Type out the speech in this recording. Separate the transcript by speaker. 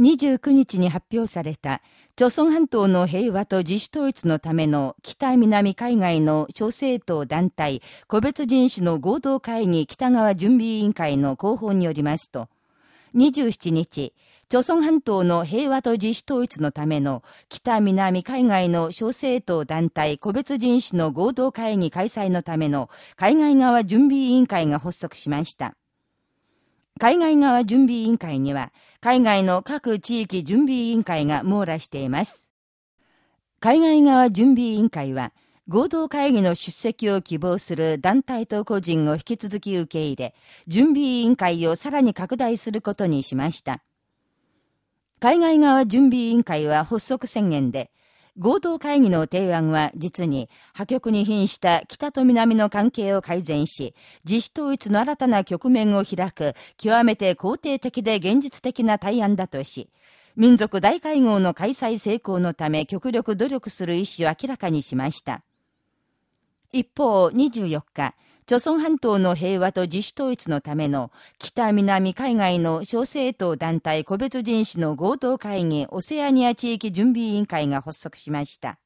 Speaker 1: 29日に発表された、朝鮮半島の平和と自主統一のための北南海外の諸政党団体、個別人種の合同会議北側準備委員会の広報によりますと、27日、朝鮮半島の平和と自主統一のための北南海外の諸政党団体個別人種の合同会議開催のための海外側準備委員会が発足しました。海外側準備委員会には、海外の各地域準備委員会が網羅しています。海外側準備委員会は、合同会議の出席を希望する団体と個人を引き続き受け入れ、準備委員会をさらに拡大することにしました。海外側準備委員会は発足宣言で、合同会議の提案は実に破局に瀕した北と南の関係を改善し、自主統一の新たな局面を開く極めて肯定的で現実的な対案だとし、民族大会合の開催成功のため極力努力する意思を明らかにしました。一方、24日、朝鮮半島の平和と自主統一のための北南海外の小政党団体個別人種の合同会議オセアニア地域準備委員会が発足しました。